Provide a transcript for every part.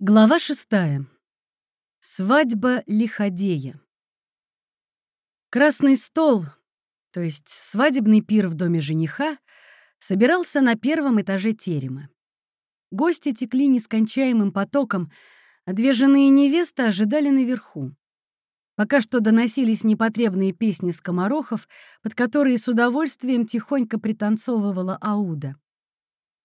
Глава шестая. Свадьба Лиходея. Красный стол, то есть свадебный пир в доме жениха, собирался на первом этаже терема. Гости текли нескончаемым потоком, а две жены и невеста ожидали наверху. Пока что доносились непотребные песни скоморохов, под которые с удовольствием тихонько пританцовывала Ауда.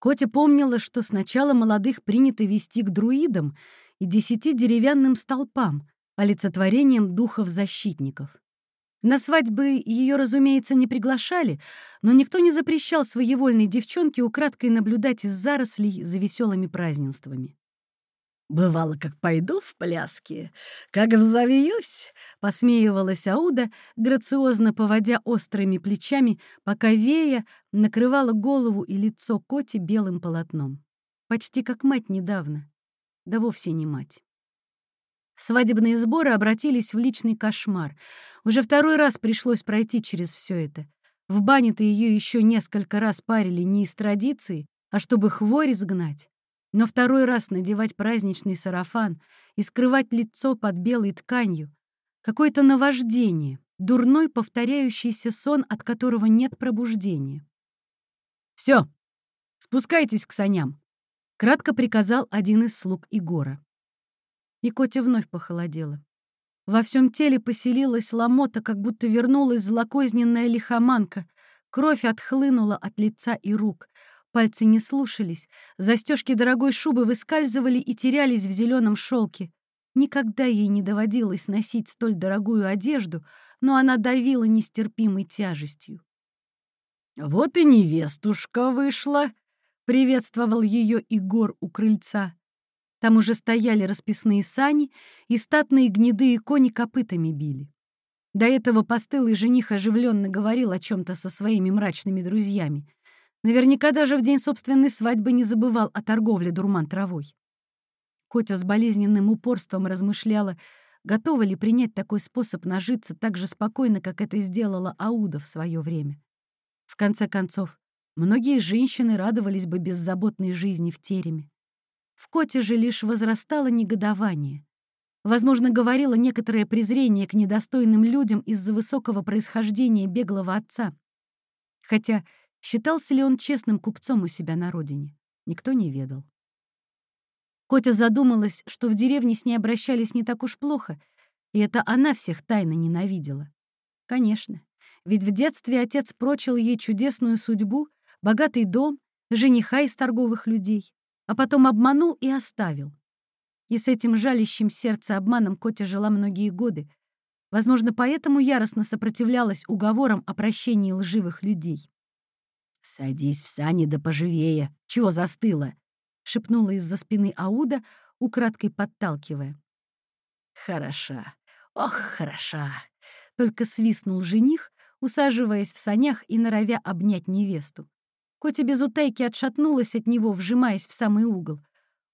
Котя помнила, что сначала молодых принято вести к друидам и десяти деревянным столпам, олицетворением духов-защитников. На свадьбы ее, разумеется, не приглашали, но никто не запрещал своевольной девчонке украдкой наблюдать из зарослей за веселыми празднествами. «Бывало, как пойду в пляски, как взовьюсь», — посмеивалась Ауда, грациозно поводя острыми плечами, пока Вея накрывала голову и лицо Коти белым полотном. Почти как мать недавно. Да вовсе не мать. Свадебные сборы обратились в личный кошмар. Уже второй раз пришлось пройти через все это. В бане-то ее еще несколько раз парили не из традиции, а чтобы хворь изгнать. Но второй раз надевать праздничный сарафан и скрывать лицо под белой тканью — какое-то наваждение, дурной повторяющийся сон, от которого нет пробуждения. «Все, спускайтесь к саням», — кратко приказал один из слуг Игора. И Котя вновь похолодела. Во всем теле поселилась ломота, как будто вернулась злокозненная лихоманка. Кровь отхлынула от лица и рук — Пальцы не слушались, застежки дорогой шубы выскальзывали и терялись в зеленом шелке. Никогда ей не доводилось носить столь дорогую одежду, но она давила нестерпимой тяжестью. «Вот и невестушка вышла!» — приветствовал ее Игор у крыльца. Там уже стояли расписные сани, и статные гнедые кони копытами били. До этого постылый жених оживленно говорил о чем-то со своими мрачными друзьями — Наверняка даже в день собственной свадьбы не забывал о торговле дурман травой. Котя с болезненным упорством размышляла, готова ли принять такой способ нажиться так же спокойно, как это сделала Ауда в свое время. В конце концов, многие женщины радовались бы беззаботной жизни в тереме. В Коте же лишь возрастало негодование. Возможно, говорило некоторое презрение к недостойным людям из-за высокого происхождения беглого отца. Хотя Считался ли он честным купцом у себя на родине? Никто не ведал. Котя задумалась, что в деревне с ней обращались не так уж плохо, и это она всех тайно ненавидела. Конечно, ведь в детстве отец прочил ей чудесную судьбу, богатый дом, жениха из торговых людей, а потом обманул и оставил. И с этим жалящим сердце обманом Котя жила многие годы. Возможно, поэтому яростно сопротивлялась уговорам о прощении лживых людей. «Садись в сани да поживее! Чего застыла?» — шепнула из-за спины Ауда, украдкой подталкивая. «Хороша! Ох, хороша!» — только свистнул жених, усаживаясь в санях и норовя обнять невесту. Котя без утайки отшатнулась от него, вжимаясь в самый угол.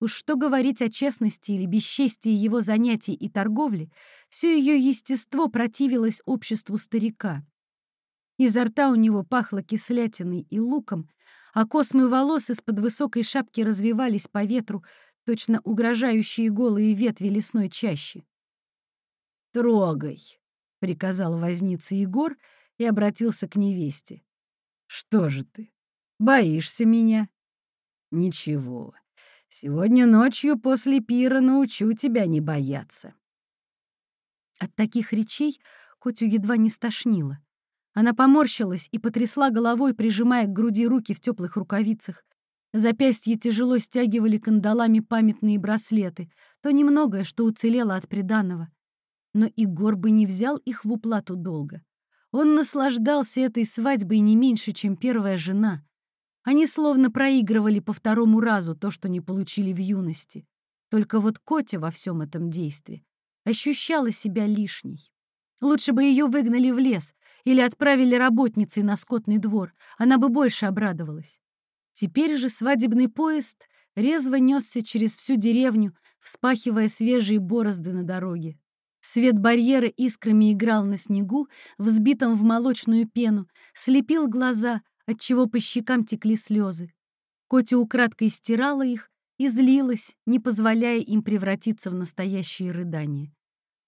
Уж что говорить о честности или бесчестии его занятий и торговли, все ее естество противилось обществу старика. Изо рта у него пахло кислятиной и луком, а космы волос из-под высокой шапки развивались по ветру, точно угрожающие голые ветви лесной чащи. «Трогай!» — приказал возница Егор и обратился к невесте. «Что же ты, боишься меня?» «Ничего, сегодня ночью после пира научу тебя не бояться». От таких речей Котю едва не стошнило. Она поморщилась и потрясла головой, прижимая к груди руки в теплых рукавицах. Запястья тяжело стягивали кандалами памятные браслеты, то немногое, что уцелело от приданого. Но Игор бы не взял их в уплату долга. Он наслаждался этой свадьбой не меньше, чем первая жена. Они словно проигрывали по второму разу то, что не получили в юности. Только вот Котя во всем этом действии ощущала себя лишней. Лучше бы ее выгнали в лес или отправили работницей на скотный двор, она бы больше обрадовалась. Теперь же свадебный поезд резво несся через всю деревню, вспахивая свежие борозды на дороге. Свет барьера искрами играл на снегу, взбитом в молочную пену, слепил глаза, отчего по щекам текли слезы. Котя украдкой стирала их и злилась, не позволяя им превратиться в настоящие рыдания.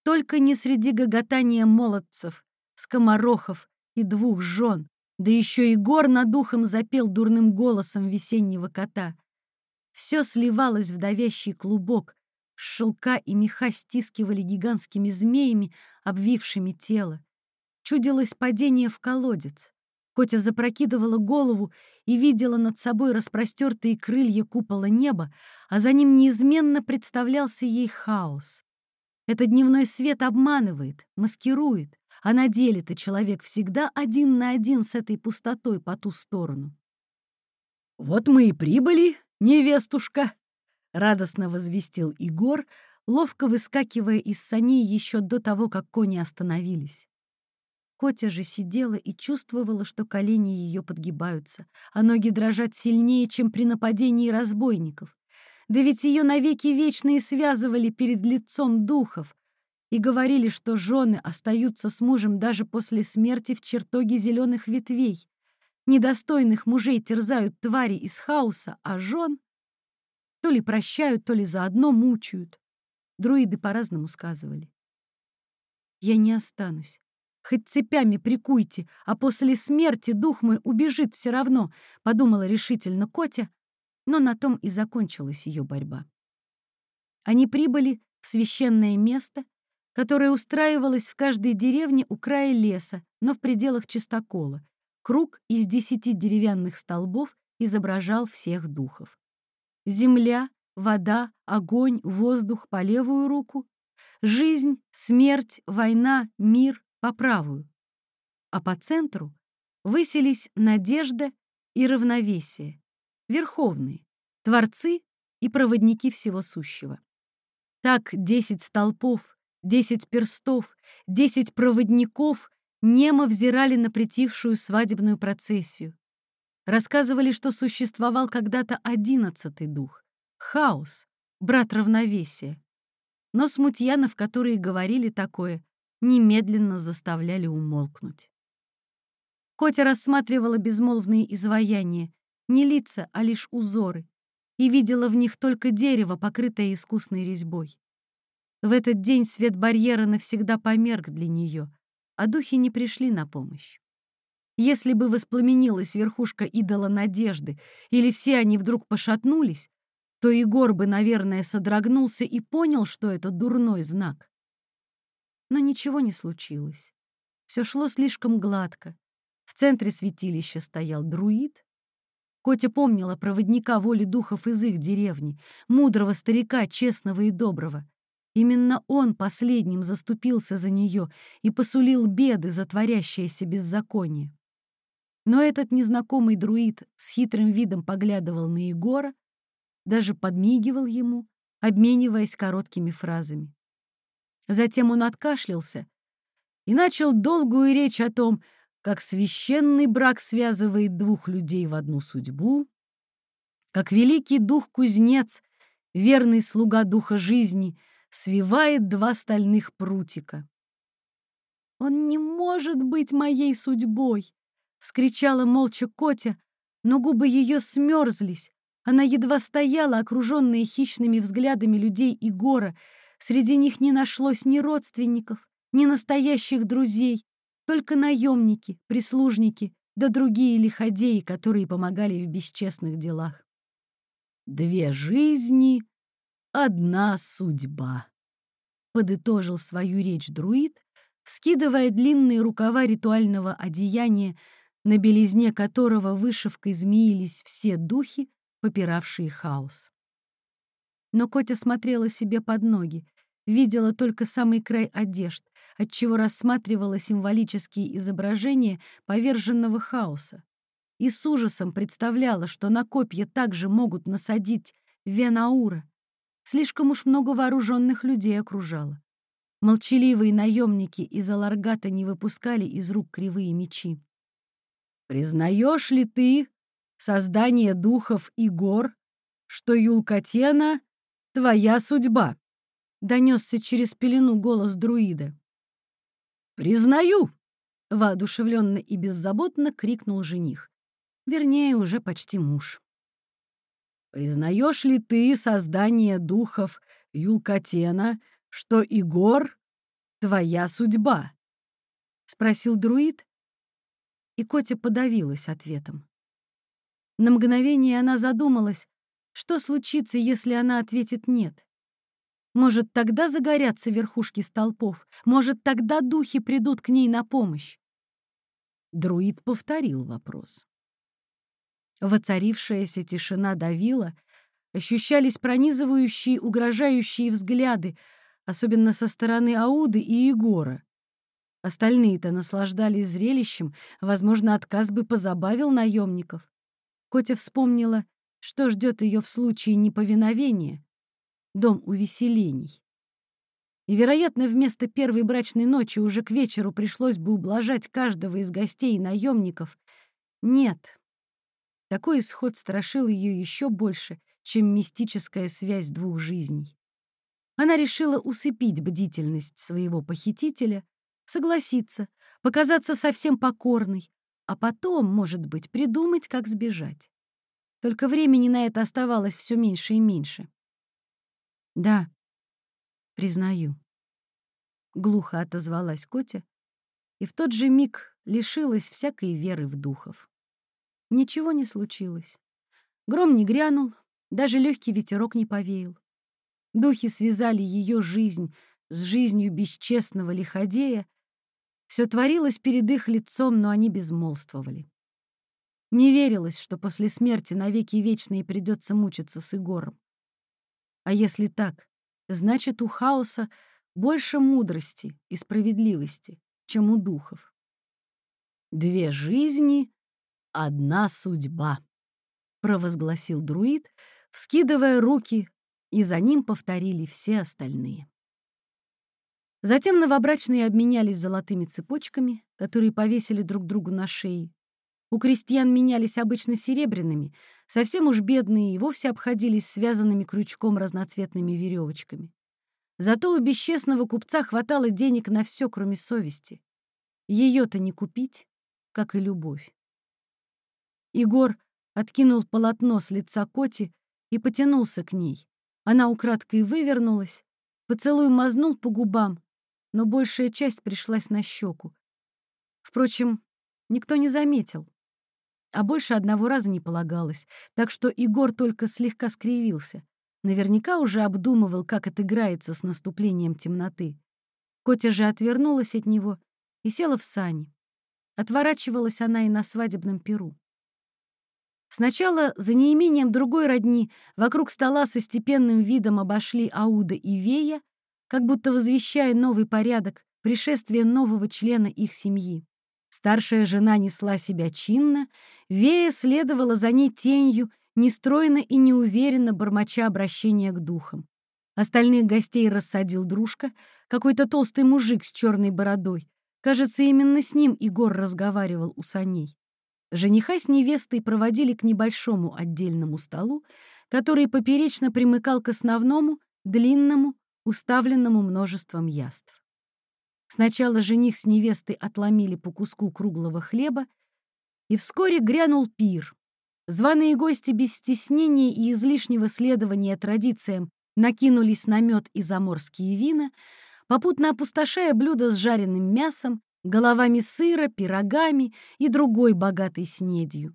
Только не среди гоготания молодцев, скоморохов и двух жен, да еще и гор над духом запел дурным голосом весеннего кота. Все сливалось в давящий клубок, шелка и меха стискивали гигантскими змеями, обвившими тело. Чудилось падение в колодец. Котя запрокидывала голову и видела над собой распростертые крылья купола неба, а за ним неизменно представлялся ей хаос. Этот дневной свет обманывает, маскирует, а на деле-то человек всегда один на один с этой пустотой по ту сторону. «Вот мы и прибыли, невестушка!» — радостно возвестил Игор, ловко выскакивая из саней еще до того, как кони остановились. Котя же сидела и чувствовала, что колени ее подгибаются, а ноги дрожат сильнее, чем при нападении разбойников. Да ведь ее навеки вечные связывали перед лицом духов и говорили, что жены остаются с мужем даже после смерти в чертоге зеленых ветвей. Недостойных мужей терзают твари из хаоса, а жен то ли прощают, то ли заодно мучают. Друиды по-разному сказывали. «Я не останусь. Хоть цепями прикуйте, а после смерти дух мой убежит все равно», — подумала решительно Котя, но на том и закончилась ее борьба. Они прибыли в священное место, которое устраивалось в каждой деревне у края леса, но в пределах чистокола. Круг из десяти деревянных столбов изображал всех духов. Земля, вода, огонь, воздух по левую руку, жизнь, смерть, война, мир по правую. А по центру высились надежда и равновесие, верховные, творцы и проводники всего сущего. Так десять столпов, десять перстов, десять проводников немо взирали на притихшую свадебную процессию, Рассказывали, что существовал когда-то одиннадцатый дух — хаос, брат равновесия. Но смутьянов, которые говорили такое, немедленно заставляли умолкнуть. Котя рассматривала безмолвные изваяния, не лица, а лишь узоры, и видела в них только дерево, покрытое искусной резьбой. В этот день свет барьера навсегда померк для нее, а духи не пришли на помощь. Если бы воспламенилась верхушка идола надежды, или все они вдруг пошатнулись, то Егор бы, наверное, содрогнулся и понял, что это дурной знак. Но ничего не случилось. Все шло слишком гладко. В центре святилища стоял друид. Котя помнила проводника воли духов из их деревни, мудрого старика, честного и доброго. Именно он последним заступился за нее и посулил беды за творящееся беззаконие. Но этот незнакомый друид с хитрым видом поглядывал на Егора, даже подмигивал ему, обмениваясь короткими фразами. Затем он откашлялся и начал долгую речь о том, как священный брак связывает двух людей в одну судьбу, как великий дух-кузнец, верный слуга духа жизни, свивает два стальных прутика. «Он не может быть моей судьбой!» — вскричала молча Котя, но губы ее смерзлись. Она едва стояла, окруженная хищными взглядами людей и гора. Среди них не нашлось ни родственников, ни настоящих друзей, только наемники, прислужники да другие лиходеи, которые помогали в бесчестных делах. «Две жизни, одна судьба», — подытожил свою речь друид, вскидывая длинные рукава ритуального одеяния, на белизне которого вышивкой змеились все духи, попиравшие хаос. Но Котя смотрела себе под ноги, видела только самый край одежд, отчего рассматривала символические изображения поверженного хаоса. И с ужасом представляла, что на копья также могут насадить Венаура. Слишком уж много вооруженных людей окружало. Молчаливые наемники из Аларгата не выпускали из рук кривые мечи. Признаешь ли ты, создание духов и гор, что Юлкатена — твоя судьба?» — донесся через пелену голос друида. «Признаю!» — воодушевленно и беззаботно крикнул жених. Вернее, уже почти муж. Признаешь ли ты создание духов Юлкатена, что Игор — твоя судьба?» — спросил друид, и Котя подавилась ответом. На мгновение она задумалась, что случится, если она ответит «нет». Может, тогда загорятся верхушки столпов, может, тогда духи придут к ней на помощь. Друид повторил вопрос. Воцарившаяся тишина давила, ощущались пронизывающие, угрожающие взгляды, особенно со стороны Ауды и Егора. Остальные-то наслаждались зрелищем, возможно, отказ бы позабавил наемников. Котя вспомнила, что ждет ее в случае неповиновения — дом увеселений. И, вероятно, вместо первой брачной ночи уже к вечеру пришлось бы ублажать каждого из гостей и наемников. Нет, такой исход страшил ее еще больше, чем мистическая связь двух жизней. Она решила усыпить бдительность своего похитителя, согласиться, показаться совсем покорной, а потом, может быть, придумать, как сбежать. Только времени на это оставалось все меньше и меньше. «Да, признаю», — глухо отозвалась Котя, и в тот же миг лишилась всякой веры в духов. Ничего не случилось. Гром не грянул, даже легкий ветерок не повеял. Духи связали ее жизнь с жизнью бесчестного лиходея. Все творилось перед их лицом, но они безмолвствовали. Не верилось, что после смерти навеки вечные придется мучиться с Игором. А если так, значит, у хаоса больше мудрости и справедливости, чем у духов. Две жизни одна судьба», — провозгласил друид, вскидывая руки, и за ним повторили все остальные. Затем новобрачные обменялись золотыми цепочками, которые повесили друг другу на шеи. У крестьян менялись обычно серебряными, совсем уж бедные и вовсе обходились связанными крючком разноцветными веревочками. Зато у бесчестного купца хватало денег на все, кроме совести. Ее-то не купить, как и любовь. Егор откинул полотно с лица Коти и потянулся к ней. Она украдкой вывернулась, поцелуй мазнул по губам, но большая часть пришлась на щеку. Впрочем, никто не заметил. А больше одного раза не полагалось, так что Егор только слегка скривился. Наверняка уже обдумывал, как отыграется с наступлением темноты. Котя же отвернулась от него и села в сани. Отворачивалась она и на свадебном перу. Сначала, за неимением другой родни, вокруг стола со степенным видом обошли Ауда и Вея, как будто возвещая новый порядок, пришествие нового члена их семьи. Старшая жена несла себя чинно, Вея следовала за ней тенью, нестройно и неуверенно бормоча обращения к духам. Остальных гостей рассадил дружка, какой-то толстый мужик с черной бородой. Кажется, именно с ним Егор разговаривал у саней. Жениха с невестой проводили к небольшому отдельному столу, который поперечно примыкал к основному, длинному, уставленному множеством яств. Сначала жених с невестой отломили по куску круглого хлеба, и вскоре грянул пир. Званые гости без стеснения и излишнего следования традициям накинулись на мед и заморские вина, попутно опустошая блюда с жареным мясом, головами сыра, пирогами и другой богатой снедью.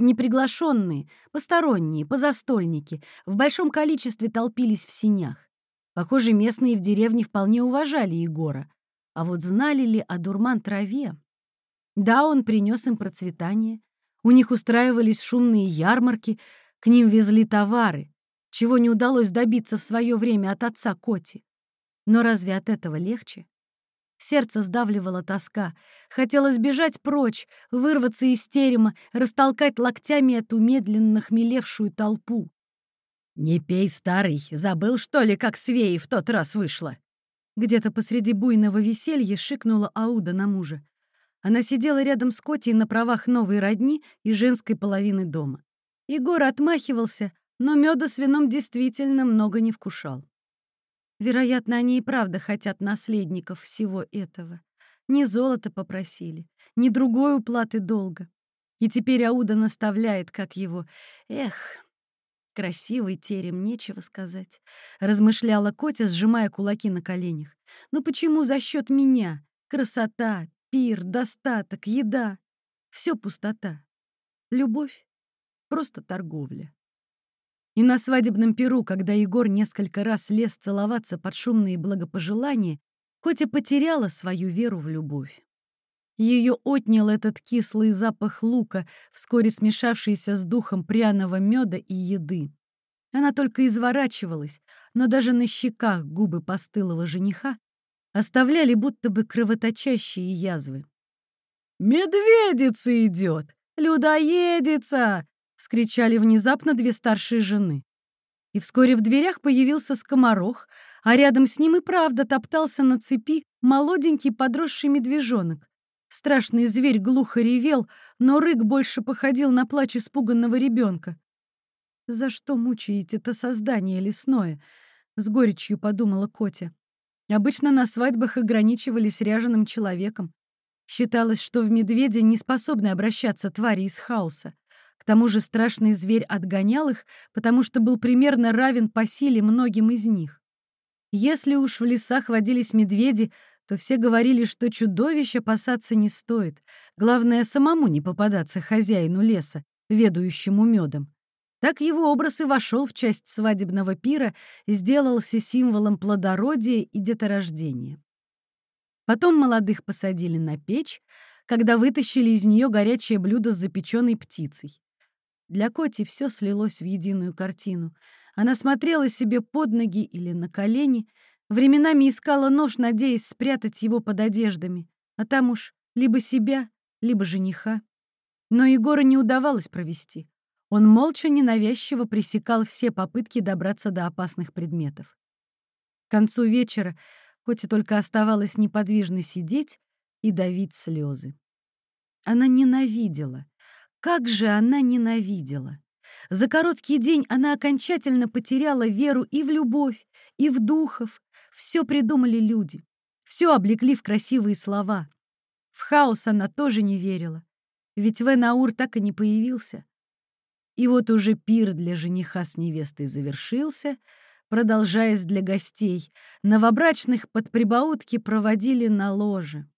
Неприглашенные, посторонние, позастольники в большом количестве толпились в синях. Похоже, местные в деревне вполне уважали Егора. А вот знали ли о дурман-траве? Да, он принес им процветание. У них устраивались шумные ярмарки, к ним везли товары, чего не удалось добиться в свое время от отца Коти. Но разве от этого легче? Сердце сдавливала тоска. Хотелось бежать прочь, вырваться из терема, растолкать локтями эту медленно хмелевшую толпу. «Не пей, старый, забыл, что ли, как свеи в тот раз вышло?» Где-то посреди буйного веселья шикнула Ауда на мужа. Она сидела рядом с Котей на правах новой родни и женской половины дома. Егор отмахивался, но меда с вином действительно много не вкушал. Вероятно, они и правда хотят наследников всего этого. Не золото попросили, ни другой уплаты долга. И теперь Ауда наставляет, как его. Эх, Красивый терем, нечего сказать. Размышляла Котя, сжимая кулаки на коленях. Ну почему за счет меня? Красота, пир, достаток, еда. Все пустота. Любовь — просто торговля. И на свадебном перу, когда Егор несколько раз лез целоваться под шумные благопожелания, Котя потеряла свою веру в любовь. Ее отнял этот кислый запах лука, вскоре смешавшийся с духом пряного меда и еды. Она только изворачивалась, но даже на щеках губы постылого жениха оставляли будто бы кровоточащие язвы. «Медведица идет! Людоедица!» — вскричали внезапно две старшие жены. И вскоре в дверях появился скоморох, а рядом с ним и правда топтался на цепи молоденький подросший медвежонок. Страшный зверь глухо ревел, но рык больше походил на плач испуганного ребенка. «За что мучаете это создание лесное?» — с горечью подумала Котя. Обычно на свадьбах ограничивались ряженым человеком. Считалось, что в медведя не способны обращаться твари из хаоса. К тому же страшный зверь отгонял их, потому что был примерно равен по силе многим из них. Если уж в лесах водились медведи, то все говорили, что чудовищ опасаться не стоит. Главное, самому не попадаться хозяину леса, ведающему медом. Так его образ и вошел в часть свадебного пира и сделался символом плодородия и деторождения. Потом молодых посадили на печь, когда вытащили из нее горячее блюдо с запеченной птицей. Для Коти все слилось в единую картину. Она смотрела себе под ноги или на колени — Временами искала нож, надеясь спрятать его под одеждами, а там уж либо себя, либо жениха. Но Егора не удавалось провести. Он молча ненавязчиво пресекал все попытки добраться до опасных предметов. К концу вечера Коте только оставалось неподвижно сидеть и давить слезы. Она ненавидела. Как же она ненавидела! За короткий день она окончательно потеряла веру и в любовь, и в духов, все придумали люди, все облекли в красивые слова. В хаос она тоже не верила, ведь Венаур так и не появился. И вот уже пир для жениха с невестой завершился, продолжаясь для гостей. Новобрачных под прибаутки проводили на ложе.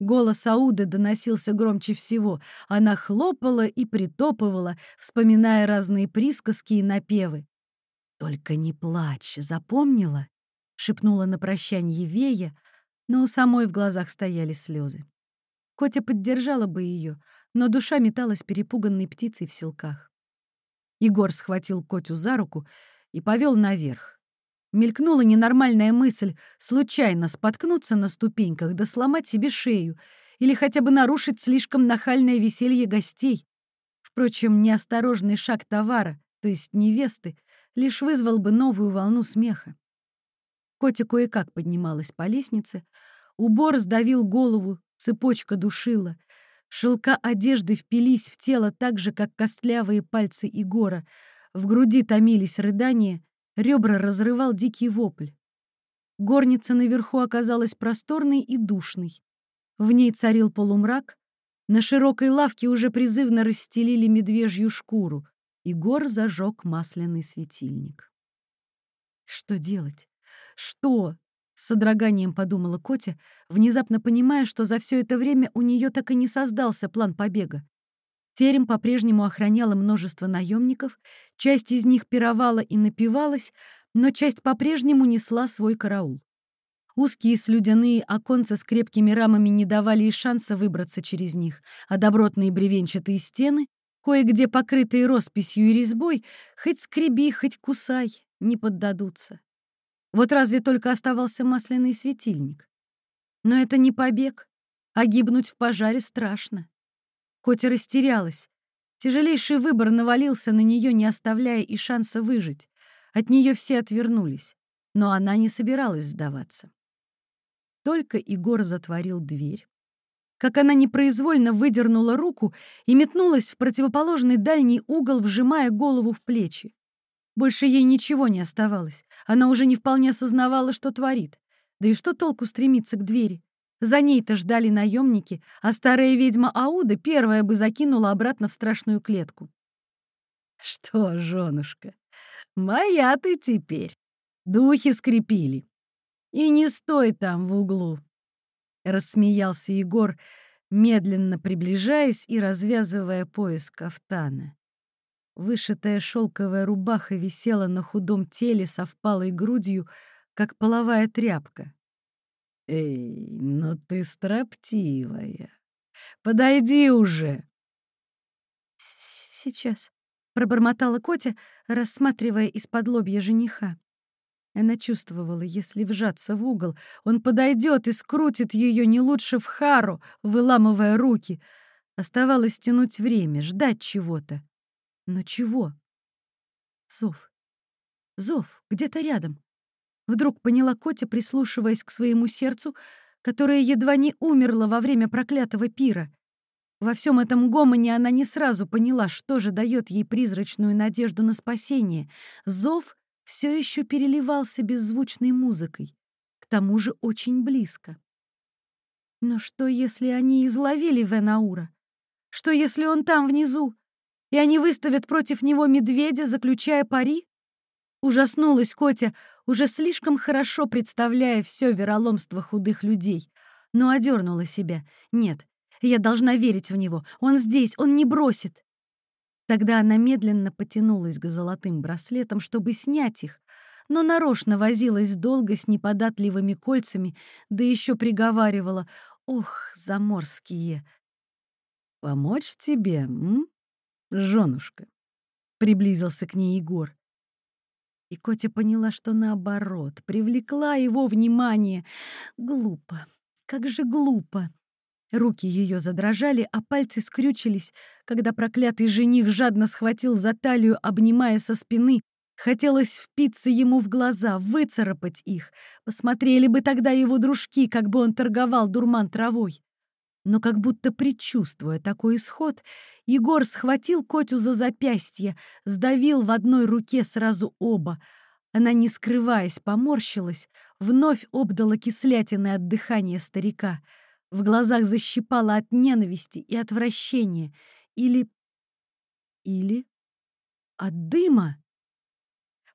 Голос Ауды доносился громче всего. Она хлопала и притопывала, вспоминая разные присказки и напевы. «Только не плачь, запомнила?» Шепнула на прощанье Вея, но у самой в глазах стояли слезы. Котя поддержала бы ее, но душа металась перепуганной птицей в селках. Егор схватил Котю за руку и повел наверх. Мелькнула ненормальная мысль случайно споткнуться на ступеньках да сломать себе шею или хотя бы нарушить слишком нахальное веселье гостей. Впрочем, неосторожный шаг товара, то есть невесты, лишь вызвал бы новую волну смеха. Котя кое-как поднималась по лестнице. Убор сдавил голову, цепочка душила. Шелка одежды впились в тело так же, как костлявые пальцы Егора. В груди томились рыдания, ребра разрывал дикий вопль. Горница наверху оказалась просторной и душной. В ней царил полумрак. На широкой лавке уже призывно расстелили медвежью шкуру. Егор зажег масляный светильник. Что делать? «Что?» — с содроганием подумала Котя, внезапно понимая, что за все это время у нее так и не создался план побега. Терем по-прежнему охраняло множество наемников, часть из них пировала и напивалась, но часть по-прежнему несла свой караул. Узкие слюдяные оконца с крепкими рамами не давали и шанса выбраться через них, а добротные бревенчатые стены, кое-где покрытые росписью и резьбой, хоть скреби, хоть кусай, не поддадутся. Вот разве только оставался масляный светильник. Но это не побег, а гибнуть в пожаре страшно. Котя растерялась. Тяжелейший выбор навалился на нее, не оставляя и шанса выжить. От нее все отвернулись, но она не собиралась сдаваться. Только Егор затворил дверь. Как она непроизвольно выдернула руку и метнулась в противоположный дальний угол, вжимая голову в плечи. Больше ей ничего не оставалось. Она уже не вполне осознавала, что творит. Да и что толку стремиться к двери? За ней-то ждали наемники, а старая ведьма Ауда первая бы закинула обратно в страшную клетку. «Что, женушка, моя ты теперь. Духи скрепили. И не стой там в углу. Рассмеялся Егор, медленно приближаясь и развязывая пояс кафтана. Вышитая шелковая рубаха висела на худом теле со впалой грудью, как половая тряпка. «Эй, ну ты строптивая! Подойди уже!» «Сейчас», — пробормотала Котя, рассматривая из-под лобья жениха. Она чувствовала, если вжаться в угол, он подойдет и скрутит ее не лучше в хару, выламывая руки. Оставалось тянуть время, ждать чего-то. Но чего? Зов. Зов, где-то рядом. Вдруг поняла Котя, прислушиваясь к своему сердцу, которое едва не умерло во время проклятого пира. Во всем этом гомоне она не сразу поняла, что же дает ей призрачную надежду на спасение. Зов все еще переливался беззвучной музыкой, к тому же очень близко. Но что, если они изловили Венаура? Что, если он там внизу, и они выставят против него медведя, заключая пари? Ужаснулась Котя, уже слишком хорошо представляя все вероломство худых людей, но одернула себя. Нет, я должна верить в него. Он здесь, он не бросит. Тогда она медленно потянулась к золотым браслетам, чтобы снять их, но нарочно возилась долго с неподатливыми кольцами, да еще приговаривала «Ох, заморские!» «Помочь тебе, м, женушка?» — приблизился к ней Егор. И Котя поняла, что наоборот, привлекла его внимание. Глупо, как же глупо. Руки ее задрожали, а пальцы скрючились, когда проклятый жених жадно схватил за талию, обнимая со спины. Хотелось впиться ему в глаза, выцарапать их. Посмотрели бы тогда его дружки, как бы он торговал дурман травой. Но как будто предчувствуя такой исход, Егор схватил Котю за запястье, сдавил в одной руке сразу оба. Она, не скрываясь, поморщилась, вновь обдала кислятины от дыхания старика — в глазах защипало от ненависти и отвращения. Или... Или... От дыма.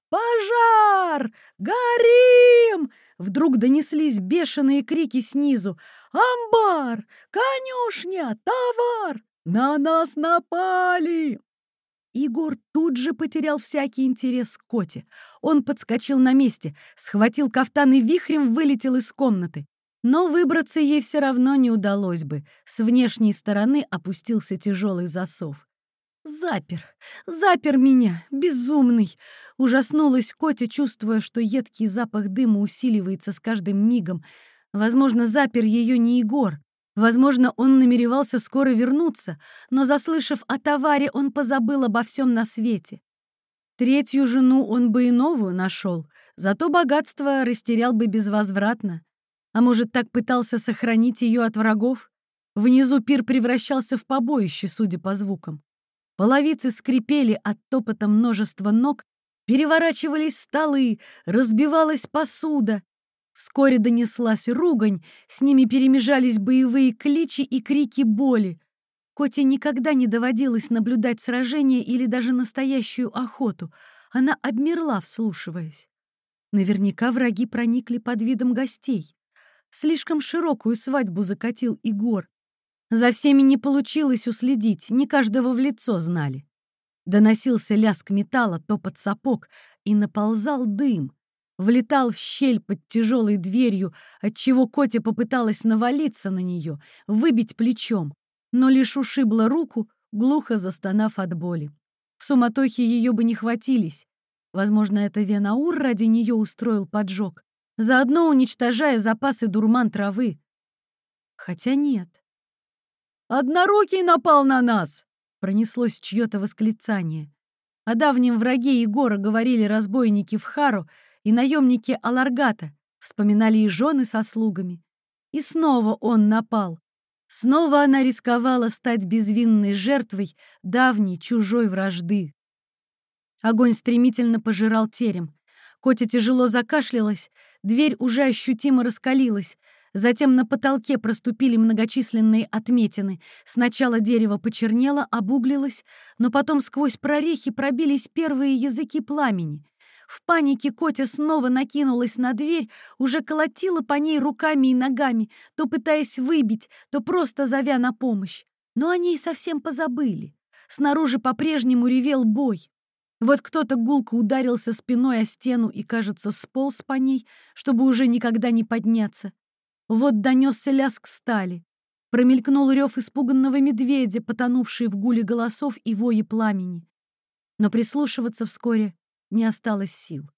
«Пожар! Горим!» Вдруг донеслись бешеные крики снизу. «Амбар! Конюшня! Товар! На нас напали!» Егор тут же потерял всякий интерес к коте. Он подскочил на месте, схватил кафтан и вихрем вылетел из комнаты. Но выбраться ей все равно не удалось бы. С внешней стороны опустился тяжелый засов. «Запер! Запер меня! Безумный!» Ужаснулась Котя, чувствуя, что едкий запах дыма усиливается с каждым мигом. Возможно, запер ее не Егор. Возможно, он намеревался скоро вернуться, но, заслышав о товаре, он позабыл обо всем на свете. Третью жену он бы и новую нашел, зато богатство растерял бы безвозвратно. А может, так пытался сохранить ее от врагов? Внизу пир превращался в побоище, судя по звукам. Половицы скрипели от топота множества ног, переворачивались столы, разбивалась посуда. Вскоре донеслась ругань, с ними перемежались боевые кличи и крики боли. Коте никогда не доводилось наблюдать сражение или даже настоящую охоту. Она обмерла, вслушиваясь. Наверняка враги проникли под видом гостей. Слишком широкую свадьбу закатил Игор. За всеми не получилось уследить, не каждого в лицо знали. Доносился лязг металла, топот сапог, и наползал дым. Влетал в щель под тяжелой дверью, отчего Котя попыталась навалиться на нее, выбить плечом, но лишь ушибла руку, глухо застонав от боли. В суматохе ее бы не хватились. Возможно, это Венаур ради нее устроил поджог заодно уничтожая запасы дурман травы. Хотя нет. «Однорукий напал на нас!» — пронеслось чье-то восклицание. О давнем враге Егора говорили разбойники в Хару и наемники Аларгата, вспоминали и жены со слугами. И снова он напал. Снова она рисковала стать безвинной жертвой давней чужой вражды. Огонь стремительно пожирал терем. Котя тяжело закашлялась, дверь уже ощутимо раскалилась. Затем на потолке проступили многочисленные отметины. Сначала дерево почернело, обуглилось, но потом сквозь прорехи пробились первые языки пламени. В панике Котя снова накинулась на дверь, уже колотила по ней руками и ногами, то пытаясь выбить, то просто зовя на помощь. Но о ней совсем позабыли. Снаружи по-прежнему ревел бой. Вот кто-то гулко ударился спиной о стену и, кажется, сполз по ней, чтобы уже никогда не подняться. Вот донесся лязг стали. Промелькнул рев испуганного медведя, потонувший в гуле голосов и вое пламени. Но прислушиваться вскоре не осталось сил.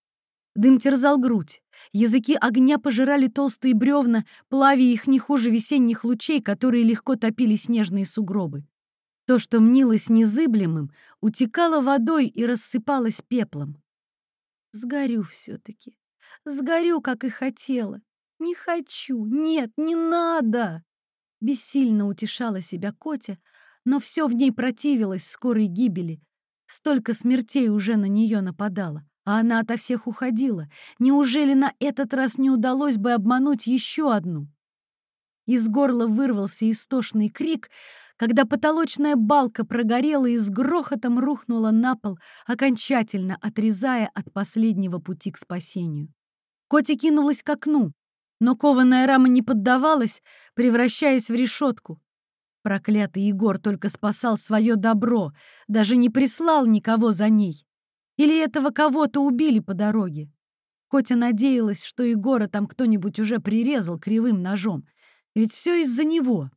Дым терзал грудь. Языки огня пожирали толстые бревна, плавя их не хуже весенних лучей, которые легко топили снежные сугробы. То, что мнилось незыблемым, утекало водой и рассыпалось пеплом. Сгорю все-таки. Сгорю, как и хотела. Не хочу. Нет, не надо. Бессильно утешала себя Котя, но все в ней противилось скорой гибели. Столько смертей уже на нее нападало, а она ото всех уходила. Неужели на этот раз не удалось бы обмануть еще одну? Из горла вырвался истошный крик — когда потолочная балка прогорела и с грохотом рухнула на пол, окончательно отрезая от последнего пути к спасению. Котя кинулась к окну, но кованая рама не поддавалась, превращаясь в решетку. Проклятый Егор только спасал свое добро, даже не прислал никого за ней. Или этого кого-то убили по дороге. Котя надеялась, что Егора там кто-нибудь уже прирезал кривым ножом, ведь все из-за него.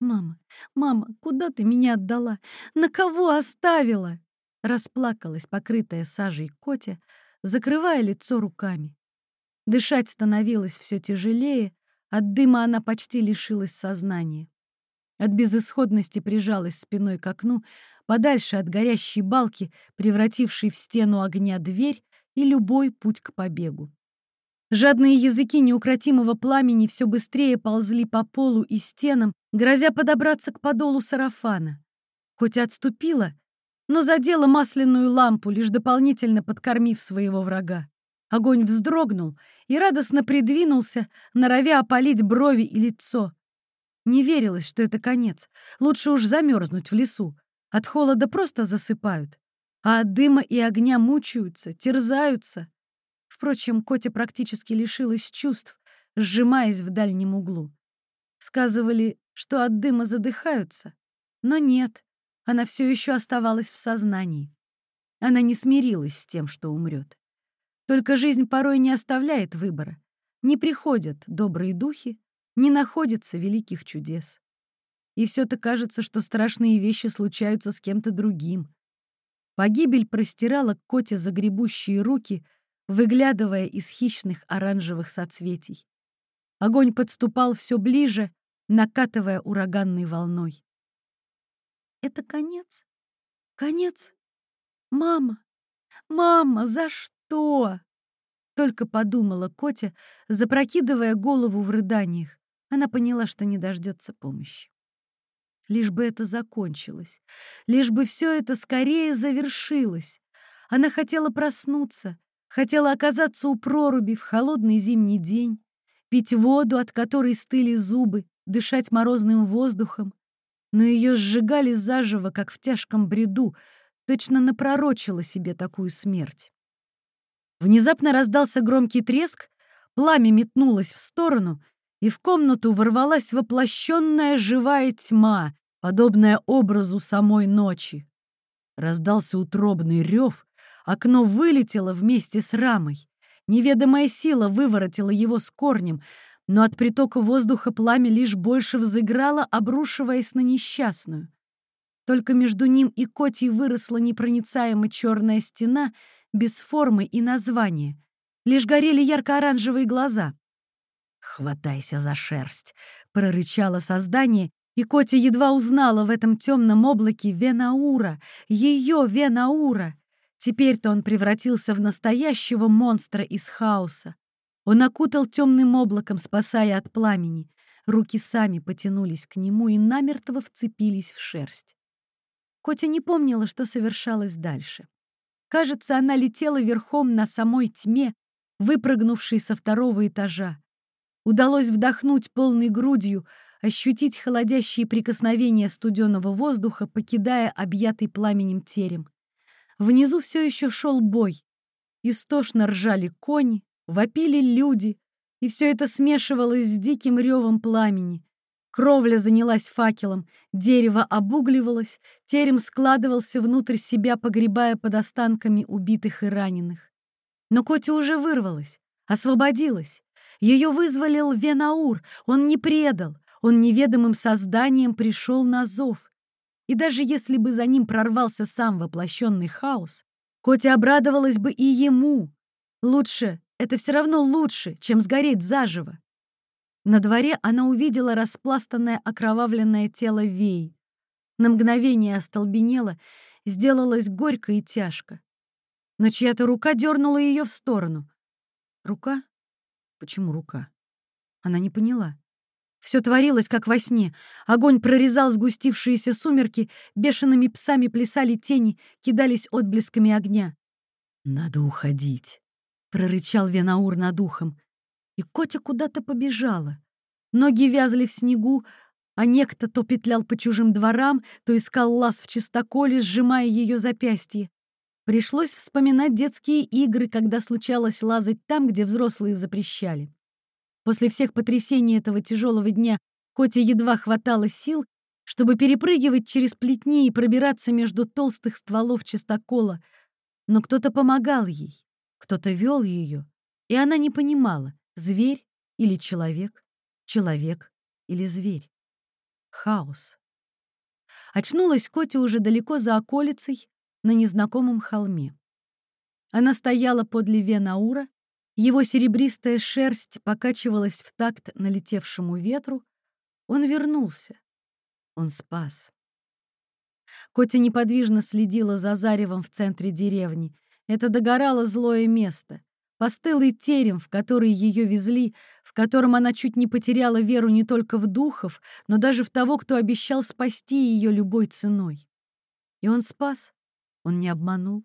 «Мама, мама, куда ты меня отдала? На кого оставила?» Расплакалась покрытая сажей Котя, закрывая лицо руками. Дышать становилось все тяжелее, от дыма она почти лишилась сознания. От безысходности прижалась спиной к окну, подальше от горящей балки, превратившей в стену огня дверь и любой путь к побегу. Жадные языки неукротимого пламени все быстрее ползли по полу и стенам, грозя подобраться к подолу сарафана. Котя отступила, но задела масляную лампу, лишь дополнительно подкормив своего врага. Огонь вздрогнул и радостно придвинулся, норовя опалить брови и лицо. Не верилось, что это конец. Лучше уж замерзнуть в лесу. От холода просто засыпают. А от дыма и огня мучаются, терзаются. Впрочем, Котя практически лишилась чувств, сжимаясь в дальнем углу. Сказывали, что от дыма задыхаются, но нет, она все еще оставалась в сознании. Она не смирилась с тем, что умрет. Только жизнь порой не оставляет выбора. Не приходят добрые духи, не находится великих чудес. И все-то кажется, что страшные вещи случаются с кем-то другим. Погибель простирала к Коте загребущие руки — выглядывая из хищных оранжевых соцветий. Огонь подступал все ближе, накатывая ураганной волной. «Это конец? Конец? Мама! Мама, за что?» Только подумала Котя, запрокидывая голову в рыданиях. Она поняла, что не дождется помощи. Лишь бы это закончилось, лишь бы все это скорее завершилось. Она хотела проснуться, Хотела оказаться у проруби в холодный зимний день, пить воду, от которой стыли зубы, дышать морозным воздухом. Но ее сжигали заживо, как в тяжком бреду, точно напророчила себе такую смерть. Внезапно раздался громкий треск, пламя метнулось в сторону, и в комнату ворвалась воплощенная живая тьма, подобная образу самой ночи. Раздался утробный рев, Окно вылетело вместе с рамой. Неведомая сила выворотила его с корнем, но от притока воздуха пламя лишь больше взыграло, обрушиваясь на несчастную. Только между ним и Котей выросла непроницаемая черная стена без формы и названия. Лишь горели ярко-оранжевые глаза. «Хватайся за шерсть!» — прорычало создание, и Котя едва узнала в этом темном облаке Венаура, ее Венаура. Теперь-то он превратился в настоящего монстра из хаоса. Он окутал темным облаком, спасая от пламени. Руки сами потянулись к нему и намертво вцепились в шерсть. Котя не помнила, что совершалось дальше. Кажется, она летела верхом на самой тьме, выпрыгнувшей со второго этажа. Удалось вдохнуть полной грудью, ощутить холодящие прикосновения студеного воздуха, покидая объятый пламенем терем. Внизу все еще шел бой. Истошно ржали кони, вопили люди, и все это смешивалось с диким ревом пламени. Кровля занялась факелом, дерево обугливалось, терем складывался внутрь себя, погребая под останками убитых и раненых. Но Котя уже вырвалась, освободилась. Ее вызволил Венаур, он не предал, он неведомым созданием пришел на зов. И даже если бы за ним прорвался сам воплощенный хаос, Котя обрадовалась бы и ему. Лучше, это все равно лучше, чем сгореть заживо. На дворе она увидела распластанное окровавленное тело Вей. На мгновение остолбенела, сделалось горько и тяжко. Но чья-то рука дернула ее в сторону. Рука? Почему рука? Она не поняла. Все творилось, как во сне. Огонь прорезал сгустившиеся сумерки, бешеными псами плясали тени, кидались отблесками огня. «Надо уходить», — прорычал Венаур над ухом. И Котя куда-то побежала. Ноги вязли в снегу, а некто то петлял по чужим дворам, то искал лаз в чистоколе, сжимая ее запястье. Пришлось вспоминать детские игры, когда случалось лазать там, где взрослые запрещали. После всех потрясений этого тяжелого дня Коте едва хватало сил, чтобы перепрыгивать через плетни и пробираться между толстых стволов чистокола. Но кто-то помогал ей, кто-то вел ее, и она не понимала, зверь или человек, человек или зверь. Хаос. Очнулась Котя уже далеко за околицей, на незнакомом холме. Она стояла подле Венаура, его серебристая шерсть покачивалась в такт налетевшему ветру. Он вернулся. Он спас. Котя неподвижно следила за заревом в центре деревни. Это догорало злое место. Постылый терем, в который ее везли, в котором она чуть не потеряла веру не только в духов, но даже в того, кто обещал спасти ее любой ценой. И он спас. Он не обманул.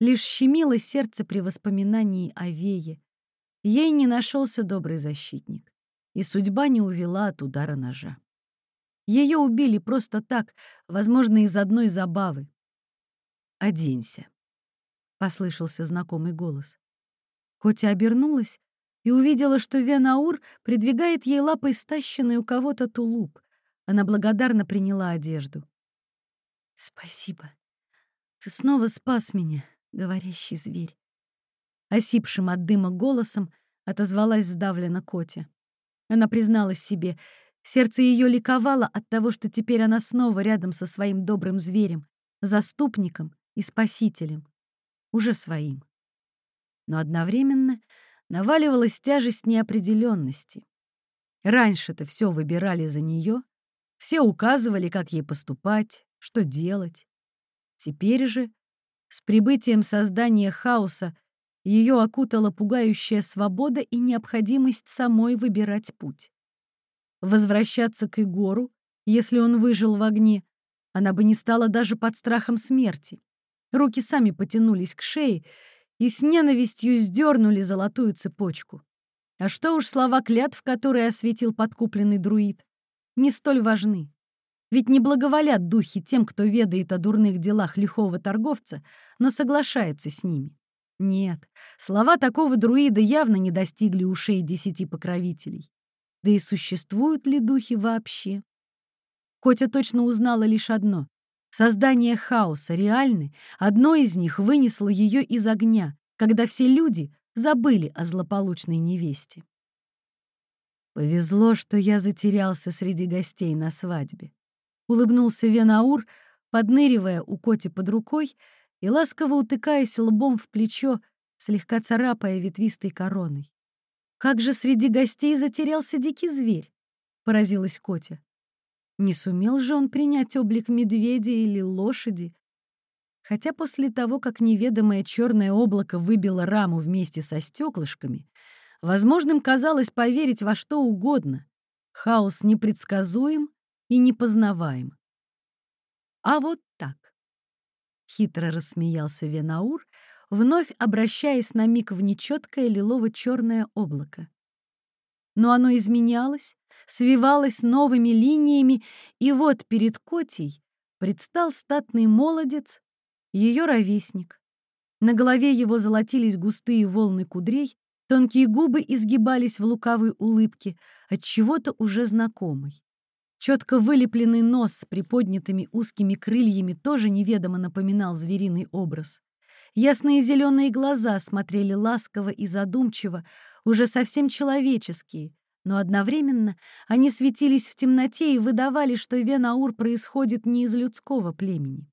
Лишь щемило сердце при воспоминании о Вее. Ей не нашелся добрый защитник, и судьба не увела от удара ножа. Ее убили просто так, возможно, из одной забавы. «Оденься», — послышался знакомый голос. Котя обернулась и увидела, что Венаур придвигает ей лапой стащенный у кого-то тулуп. Она благодарно приняла одежду. «Спасибо», ты снова спас меня, говорящий зверь. Осипшим от дыма голосом отозвалась сдавленно Котя. Она призналась себе, сердце ее ликовало от того, что теперь она снова рядом со своим добрым зверем, заступником и спасителем, уже своим. Но одновременно наваливалась тяжесть неопределенности. Раньше-то все выбирали за нее, все указывали, как ей поступать, что делать. Теперь же, с прибытием создания хаоса, ее окутала пугающая свобода и необходимость самой выбирать путь. Возвращаться к Егору, если он выжил в огне, она бы не стала даже под страхом смерти. Руки сами потянулись к шее и с ненавистью сдернули золотую цепочку. А что уж слова клятв, которые осветил подкупленный друид, не столь важны. Ведь не благоволят духи тем, кто ведает о дурных делах лихого торговца, но соглашается с ними. Нет, слова такого друида явно не достигли ушей десяти покровителей. Да и существуют ли духи вообще? Котя точно узнала лишь одно. Создание хаоса реальны, одно из них вынесло ее из огня, когда все люди забыли о злополучной невесте. Повезло, что я затерялся среди гостей на свадьбе улыбнулся Венаур, подныривая у Коти под рукой и ласково утыкаясь лбом в плечо, слегка царапая ветвистой короной. «Как же среди гостей затерялся дикий зверь?» — поразилась Котя. Не сумел же он принять облик медведя или лошади. Хотя после того, как неведомое черное облако выбило раму вместе со стеклышками, возможным казалось поверить во что угодно. Хаос непредсказуем, и непознаваем. А вот так. Хитро рассмеялся Венаур, вновь обращаясь на миг в нечеткое лилово-черное облако. Но оно изменялось, свивалось новыми линиями, и вот перед Котей предстал статный молодец, ее ровесник. На голове его золотились густые волны кудрей, тонкие губы изгибались в лукавой улыбке, от чего-то уже знакомой. Четко вылепленный нос с приподнятыми узкими крыльями тоже неведомо напоминал звериный образ. Ясные зеленые глаза смотрели ласково и задумчиво, уже совсем человеческие, но одновременно они светились в темноте и выдавали, что Венаур происходит не из людского племени.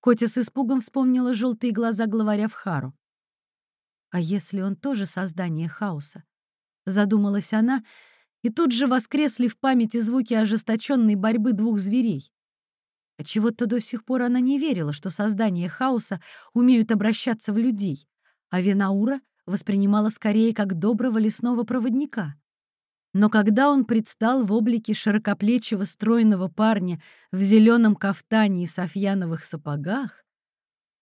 Котя с испугом вспомнила желтые глаза главаря в Хару. «А если он тоже создание хаоса?» — задумалась она, и тут же воскресли в памяти звуки ожесточенной борьбы двух зверей. Отчего-то до сих пор она не верила, что создания хаоса умеют обращаться в людей, а Венаура воспринимала скорее как доброго лесного проводника. Но когда он предстал в облике широкоплечего стройного парня в зеленом кафтане и софьяновых сапогах,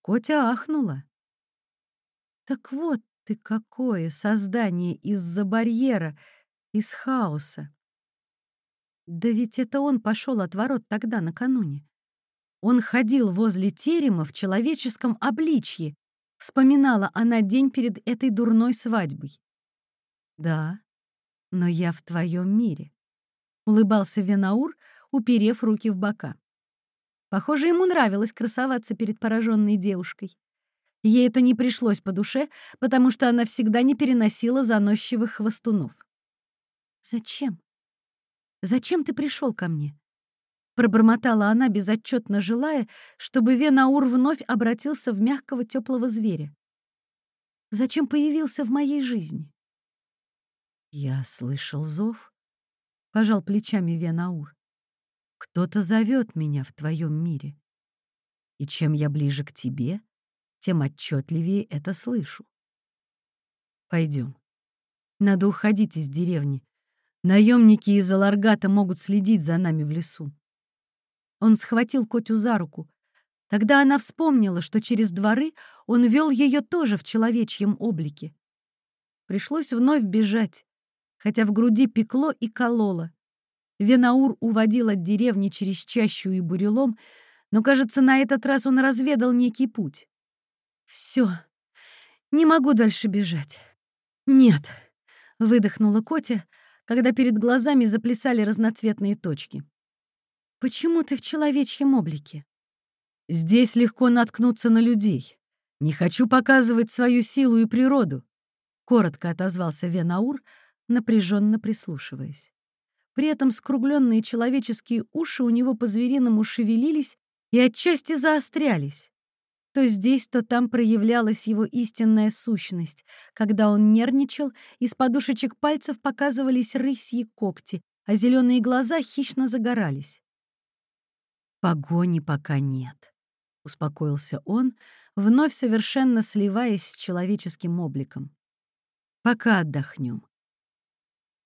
Котя ахнула. «Так вот ты какое создание из-за барьера, из хаоса!» Да ведь это он пошел от ворот тогда, накануне. Он ходил возле терема в человеческом обличье, вспоминала она день перед этой дурной свадьбой. Да, но я в твоем мире», — улыбался Венаур, уперев руки в бока. Похоже, ему нравилось красоваться перед пораженной девушкой. Ей это не пришлось по душе, потому что она всегда не переносила заносчивых хвостунов. «Зачем? Зачем ты пришел ко мне?» Пробормотала она, безотчетно желая, чтобы Венаур вновь обратился в мягкого теплого зверя. «Зачем появился в моей жизни?» «Я слышал зов», — пожал плечами Венаур. «Кто-то зовет меня в твоем мире. И чем я ближе к тебе, тем отчетливее это слышу. Пойдем. Надо уходить из деревни. Наемники из Аларгата могут следить за нами в лесу». Он схватил Котю за руку. Тогда она вспомнила, что через дворы он вел ее тоже в человечьем облике. Пришлось вновь бежать, хотя в груди пекло и кололо. Венаур уводил от деревни через чащу и бурелом, но, кажется, на этот раз он разведал некий путь. Все, не могу дальше бежать. Нет, выдохнула Котя, когда перед глазами заплясали разноцветные точки. Почему ты в человечьем облике? Здесь легко наткнуться на людей. Не хочу показывать свою силу и природу, коротко отозвался Венаур, напряженно прислушиваясь. При этом скругленные человеческие уши у него по-звериному шевелились и отчасти заострялись. То здесь, то там проявлялась его истинная сущность. Когда он нервничал, из подушечек пальцев показывались рысьи когти, а зеленые глаза хищно загорались. «Погони пока нет», — успокоился он, вновь совершенно сливаясь с человеческим обликом. «Пока отдохнем.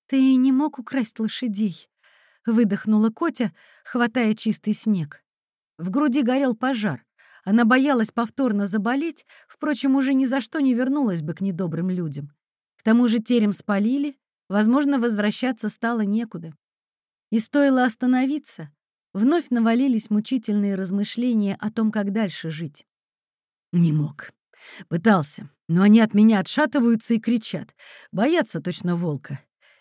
«Ты не мог украсть лошадей?» — выдохнула Котя, хватая чистый снег. В груди горел пожар. Она боялась повторно заболеть, впрочем, уже ни за что не вернулась бы к недобрым людям. К тому же терем спалили, возможно, возвращаться стало некуда. И стоило остановиться, вновь навалились мучительные размышления о том, как дальше жить. Не мог. Пытался, но они от меня отшатываются и кричат. Боятся точно волка.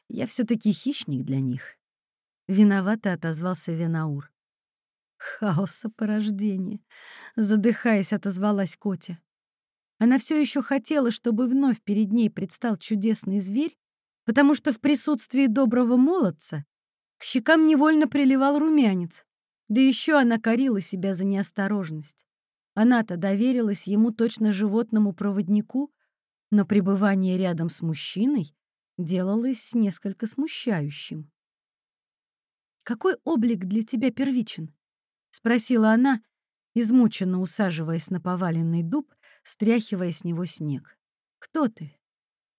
Я все-таки хищник для них. Виновато отозвался Венаур. Хаоса порождения. Задыхаясь, отозвалась Котя. Она все еще хотела, чтобы вновь перед ней предстал чудесный зверь, потому что в присутствии доброго молодца к щекам невольно приливал румянец. Да еще она корила себя за неосторожность. Она-то доверилась ему точно животному проводнику, но пребывание рядом с мужчиной делалось несколько смущающим. «Какой облик для тебя первичен?» — спросила она, измученно усаживаясь на поваленный дуб, стряхивая с него снег. «Кто ты?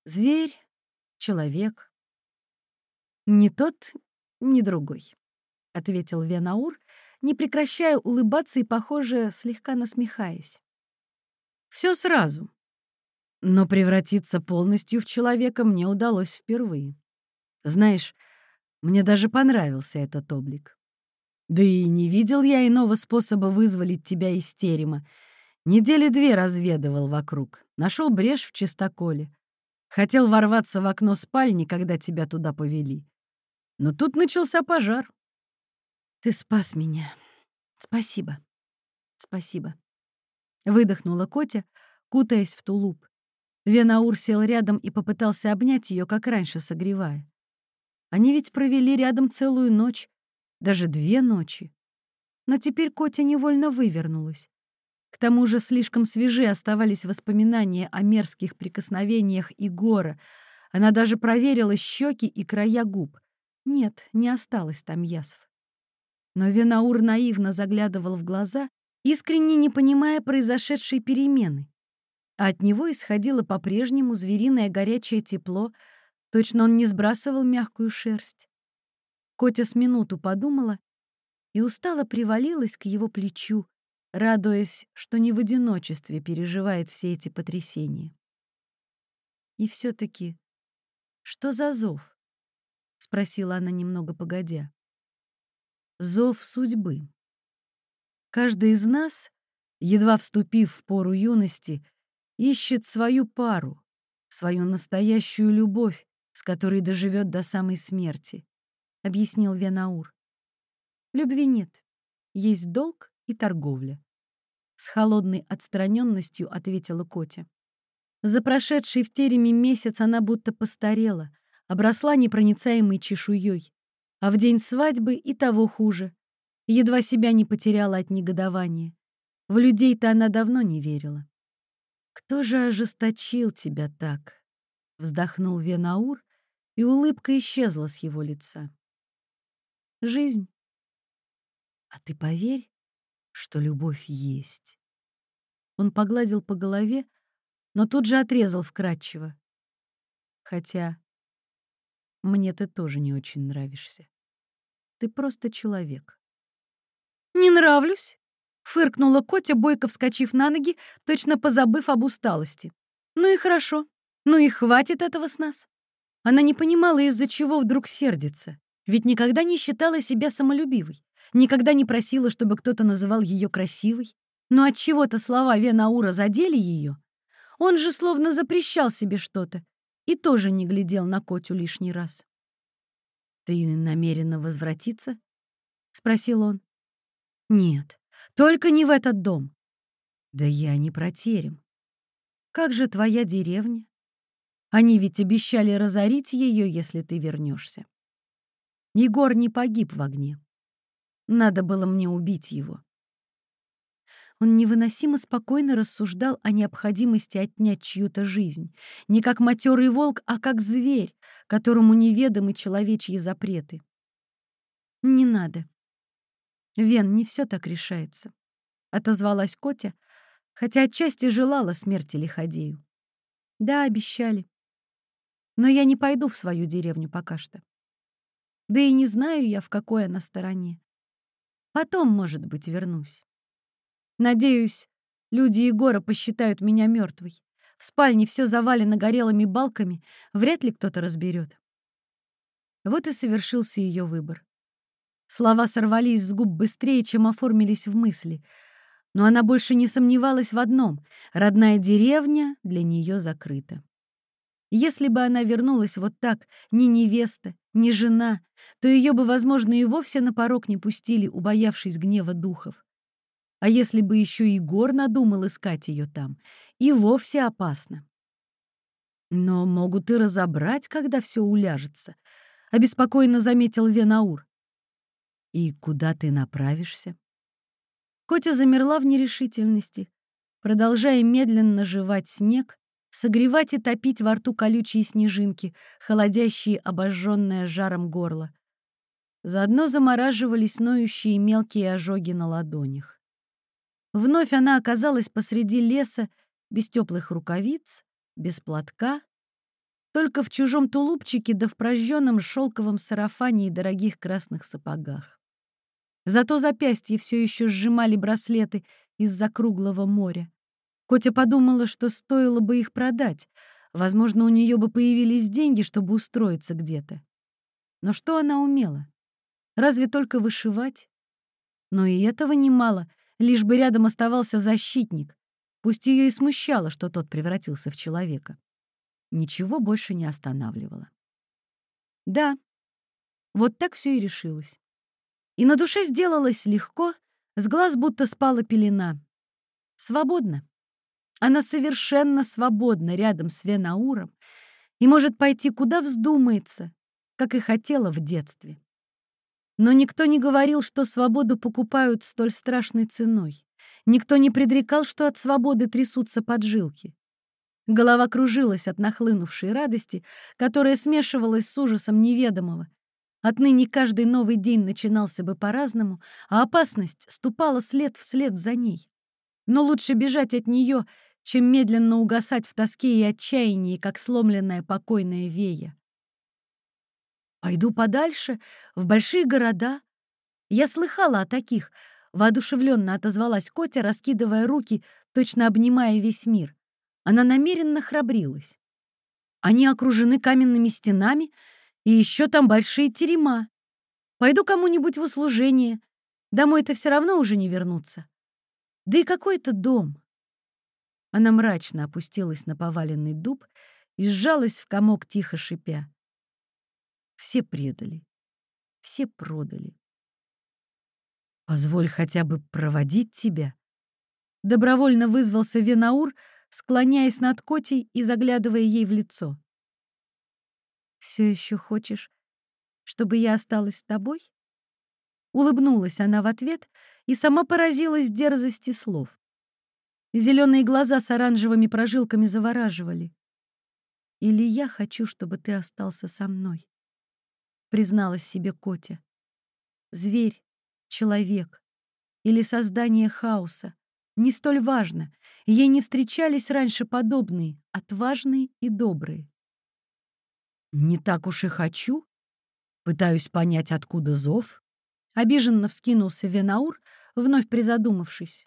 Зверь? Человек?» «Ни тот, ни другой», — ответил Венаур, не прекращая улыбаться и, похоже, слегка насмехаясь. «Все сразу. Но превратиться полностью в человека мне удалось впервые. Знаешь, мне даже понравился этот облик. Да и не видел я иного способа вызволить тебя из терема. Недели две разведывал вокруг, нашел брешь в чистоколе. Хотел ворваться в окно спальни, когда тебя туда повели. Но тут начался пожар. Ты спас меня. Спасибо. Спасибо. Выдохнула Котя, кутаясь в тулуп. Венаур сел рядом и попытался обнять ее, как раньше, согревая. Они ведь провели рядом целую ночь, даже две ночи. Но теперь Котя невольно вывернулась. К тому же слишком свежи оставались воспоминания о мерзких прикосновениях Игора. Она даже проверила щеки и края губ. Нет, не осталось там язв. Но Венаур наивно заглядывал в глаза, искренне не понимая произошедшей перемены. А от него исходило по-прежнему звериное горячее тепло, точно он не сбрасывал мягкую шерсть. Котя с минуту подумала и устало привалилась к его плечу, радуясь, что не в одиночестве переживает все эти потрясения. «И все-таки, что за зов?» — спросила она немного погодя. «Зов судьбы. Каждый из нас, едва вступив в пору юности, ищет свою пару, свою настоящую любовь, с которой доживет до самой смерти», — объяснил Венаур. «Любви нет, есть долг и торговля. С холодной отстраненностью ответила Котя. За прошедший в тереме месяц она будто постарела, обросла непроницаемой чешуей, а в день свадьбы и того хуже. Едва себя не потеряла от негодования. В людей-то она давно не верила. «Кто же ожесточил тебя так?» — вздохнул Венаур, и улыбка исчезла с его лица. «Жизнь. А ты поверь, что любовь есть. Он погладил по голове, но тут же отрезал вкратчиво. Хотя мне ты тоже не очень нравишься. Ты просто человек. «Не нравлюсь?» — фыркнула Котя, бойко вскочив на ноги, точно позабыв об усталости. «Ну и хорошо. Ну и хватит этого с нас». Она не понимала, из-за чего вдруг сердится, ведь никогда не считала себя самолюбивой никогда не просила, чтобы кто-то называл ее красивой. Но от чего то слова Венаура задели ее. Он же словно запрещал себе что-то и тоже не глядел на Котю лишний раз. «Ты намерена возвратиться?» — спросил он. «Нет, только не в этот дом». «Да я не про терем. Как же твоя деревня? Они ведь обещали разорить ее, если ты вернешься. Егор не погиб в огне. Надо было мне убить его. Он невыносимо спокойно рассуждал о необходимости отнять чью-то жизнь. Не как матерый волк, а как зверь, которому неведомы человечьи запреты. «Не надо. Вен, не все так решается», — отозвалась Котя, хотя отчасти желала смерти Лиходею. «Да, обещали. Но я не пойду в свою деревню пока что. Да и не знаю я, в какой она стороне. Потом, может быть, вернусь. Надеюсь, люди Егора посчитают меня мертвой. В спальне все завалено горелыми балками, вряд ли кто-то разберет. Вот и совершился ее выбор. Слова сорвались с губ быстрее, чем оформились в мысли. Но она больше не сомневалась в одном — родная деревня для нее закрыта. Если бы она вернулась вот так, ни невеста, ни жена, то ее бы, возможно, и вовсе на порог не пустили, убоявшись гнева духов. А если бы еще Егор надумал искать ее там, и вовсе опасно. Но могут и разобрать, когда все уляжется, — обеспокоенно заметил Венаур. «И куда ты направишься?» Котя замерла в нерешительности, продолжая медленно жевать снег, согревать и топить во рту колючие снежинки, холодящие обожженное жаром горло. Заодно замораживались ноющие мелкие ожоги на ладонях. Вновь она оказалась посреди леса, без теплых рукавиц, без платка, только в чужом тулупчике да в прожженном шелковом сарафане и дорогих красных сапогах. Зато запястья все еще сжимали браслеты из-за круглого моря. Котя подумала, что стоило бы их продать. Возможно, у нее бы появились деньги, чтобы устроиться где-то. Но что она умела? Разве только вышивать? Но и этого немало, лишь бы рядом оставался защитник, Пусть ее и смущало, что тот превратился в человека. Ничего больше не останавливало. Да, вот так все и решилось. И на душе сделалось легко, с глаз будто спала пелена. Свободно. Она совершенно свободна рядом с Венауром и может пойти куда вздумается, как и хотела в детстве. Но никто не говорил, что свободу покупают столь страшной ценой. Никто не предрекал, что от свободы трясутся поджилки. Голова кружилась от нахлынувшей радости, которая смешивалась с ужасом неведомого. Отныне каждый новый день начинался бы по-разному, а опасность ступала след вслед за ней. Но лучше бежать от нее, чем медленно угасать в тоске и отчаянии, как сломленная покойная вея. Пойду подальше, в большие города. Я слыхала о таких, воодушевленно отозвалась Котя, раскидывая руки, точно обнимая весь мир. Она намеренно храбрилась. Они окружены каменными стенами, и еще там большие терема. Пойду кому-нибудь в услужение. Домой-то все равно уже не вернуться. Да и какой это дом? Она мрачно опустилась на поваленный дуб и сжалась в комок, тихо шипя. Все предали, все продали. «Позволь хотя бы проводить тебя». Добровольно вызвался Венаур, склоняясь над Котей и заглядывая ей в лицо. «Все еще хочешь, чтобы я осталась с тобой?» Улыбнулась она в ответ и сама поразилась дерзости слов. Зеленые глаза с оранжевыми прожилками завораживали. «Или я хочу, чтобы ты остался со мной?» призналась себе Котя. Зверь, человек или создание хаоса. Не столь важно. Ей не встречались раньше подобные, отважные и добрые. «Не так уж и хочу. Пытаюсь понять, откуда зов». Обиженно вскинулся Венаур, вновь призадумавшись.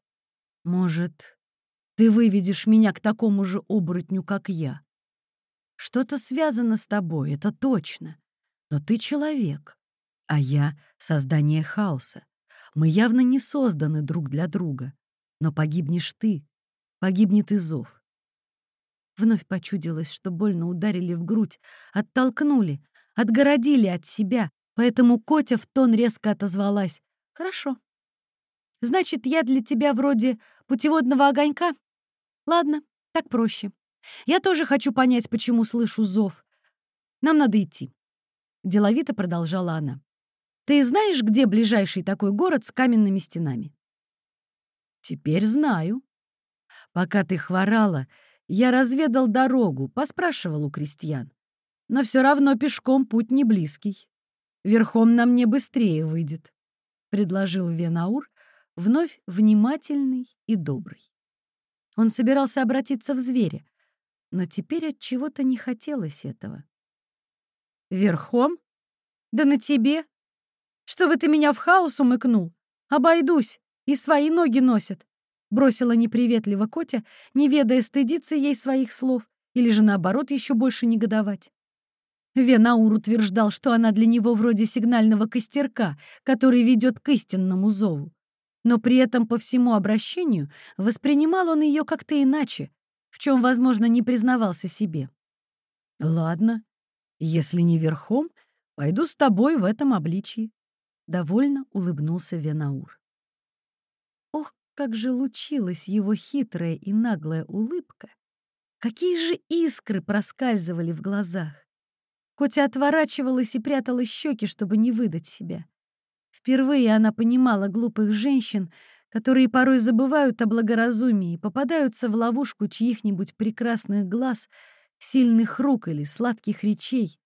«Может, ты выведешь меня к такому же оборотню, как я? Что-то связано с тобой, это точно. Но ты человек, а я — создание хаоса. Мы явно не созданы друг для друга. Но погибнешь ты, погибнет и зов. Вновь почудилось, что больно ударили в грудь, оттолкнули, отгородили от себя, поэтому Котя в тон резко отозвалась. «Хорошо. Значит, я для тебя вроде путеводного огонька? Ладно, так проще. Я тоже хочу понять, почему слышу зов. Нам надо идти. — деловито продолжала она. «Ты знаешь, где ближайший такой город с каменными стенами?» «Теперь знаю. Пока ты хворала, я разведал дорогу, поспрашивал у крестьян. Но все равно пешком путь не близкий. Верхом нам не быстрее выйдет», — предложил Венаур, вновь внимательный и добрый. Он собирался обратиться в зверя, но теперь от чего-то не хотелось этого. Верхом? Да на тебе. Чтобы ты меня в хаос умыкнул. Обойдусь, и свои ноги носят. Бросила неприветливо Котя, не ведая стыдиться ей своих слов, или же наоборот еще больше негодовать. Венаур утверждал, что она для него вроде сигнального костерка, который ведет к истинному зову. Но при этом по всему обращению воспринимал он ее как-то иначе, в чем, возможно, не признавался себе. «Ладно, если не верхом, пойду с тобой в этом обличии. Довольно улыбнулся Венаур. Ох, как же лучилась его хитрая и наглая улыбка! Какие же искры проскальзывали в глазах! Котя отворачивалась и прятала щеки, чтобы не выдать себя. Впервые она понимала глупых женщин, которые порой забывают о благоразумии и попадаются в ловушку чьих-нибудь прекрасных глаз — сильных рук или сладких речей,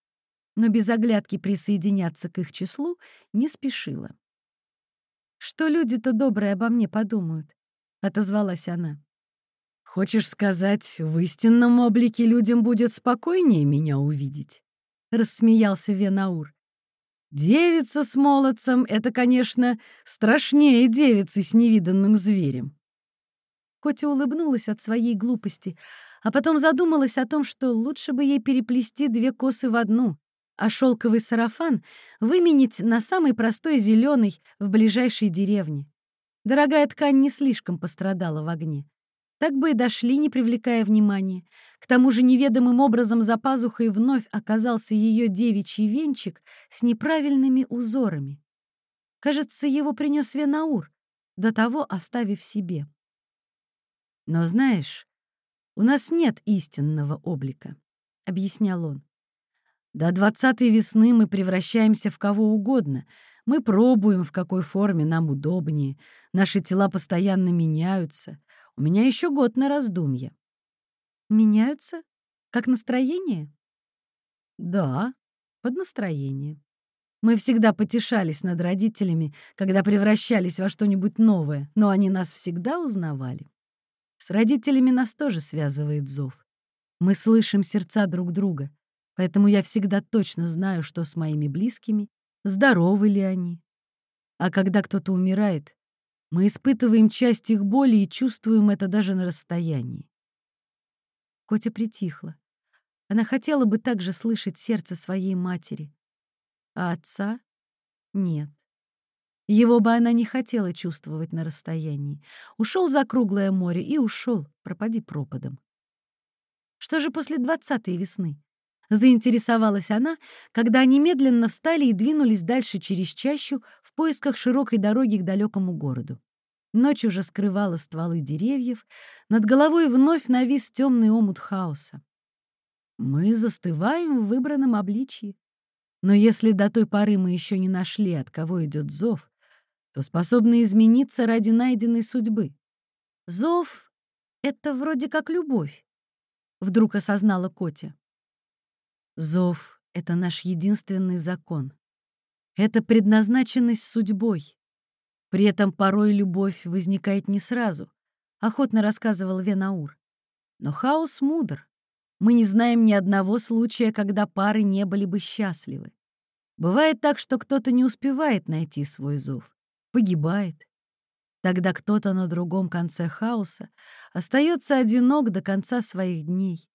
но без оглядки присоединяться к их числу не спешила. «Что люди-то добрые обо мне подумают?» — отозвалась она. «Хочешь сказать, в истинном облике людям будет спокойнее меня увидеть?» — рассмеялся Венаур. «Девица с молодцем — это, конечно, страшнее девицы с невиданным зверем». Котя улыбнулась от своей глупости, а потом задумалась о том, что лучше бы ей переплести две косы в одну, а шелковый сарафан выменить на самый простой зеленый в ближайшей деревне. Дорогая ткань не слишком пострадала в огне. Так бы и дошли, не привлекая внимания. К тому же неведомым образом за пазухой вновь оказался ее девичий венчик с неправильными узорами. Кажется, его принес Венаур, до того оставив себе. «Но знаешь, у нас нет истинного облика», — объяснял он. «До двадцатой весны мы превращаемся в кого угодно. Мы пробуем, в какой форме нам удобнее. Наши тела постоянно меняются. У меня еще год на раздумье». «Меняются? Как настроение?» «Да, под настроение. Мы всегда потешались над родителями, когда превращались во что-нибудь новое, но они нас всегда узнавали. С родителями нас тоже связывает зов. Мы слышим сердца друг друга, поэтому я всегда точно знаю, что с моими близкими, здоровы ли они. А когда кто-то умирает, мы испытываем часть их боли и чувствуем это даже на расстоянии. Котя притихла. Она хотела бы также слышать сердце своей матери, а отца — нет. Его бы она не хотела чувствовать на расстоянии. Ушел за круглое море и ушел, пропади пропадом. Что же после двадцатой весны? Заинтересовалась она, когда они медленно встали и двинулись дальше через чащу в поисках широкой дороги к далекому городу. Ночь уже скрывала стволы деревьев, над головой вновь навис темный омут хаоса. Мы застываем в выбранном обличье. Но если до той поры мы еще не нашли, от кого идет зов, то способны измениться ради найденной судьбы. Зов — это вроде как любовь, — вдруг осознала Котя. Зов — это наш единственный закон. Это предназначенность судьбой. При этом порой любовь возникает не сразу, — охотно рассказывал Венаур. Но хаос мудр. Мы не знаем ни одного случая, когда пары не были бы счастливы. Бывает так, что кто-то не успевает найти свой зов, погибает. Тогда кто-то на другом конце хаоса остается одинок до конца своих дней.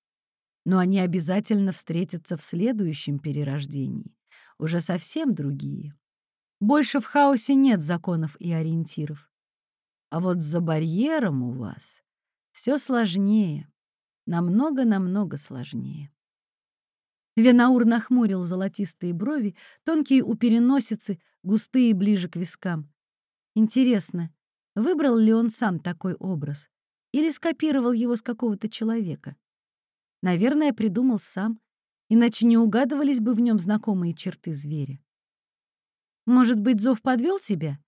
Но они обязательно встретятся в следующем перерождении, уже совсем другие. Больше в хаосе нет законов и ориентиров. А вот за барьером у вас все сложнее. Намного-намного сложнее. Венаур нахмурил золотистые брови, тонкие у переносицы, густые ближе к вискам. Интересно, выбрал ли он сам такой образ или скопировал его с какого-то человека? Наверное, придумал сам, иначе не угадывались бы в нем знакомые черты зверя. Может быть, зов подвел тебя?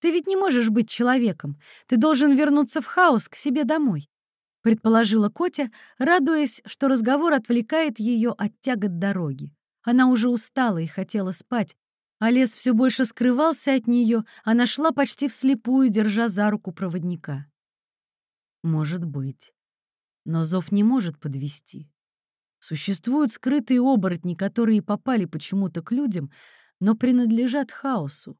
Ты ведь не можешь быть человеком. Ты должен вернуться в хаос к себе домой предположила Котя, радуясь, что разговор отвлекает ее от тягот дороги. Она уже устала и хотела спать, а лес все больше скрывался от нее, она шла почти вслепую, держа за руку проводника. Может быть. Но зов не может подвести. Существуют скрытые оборотни, которые попали почему-то к людям, но принадлежат хаосу.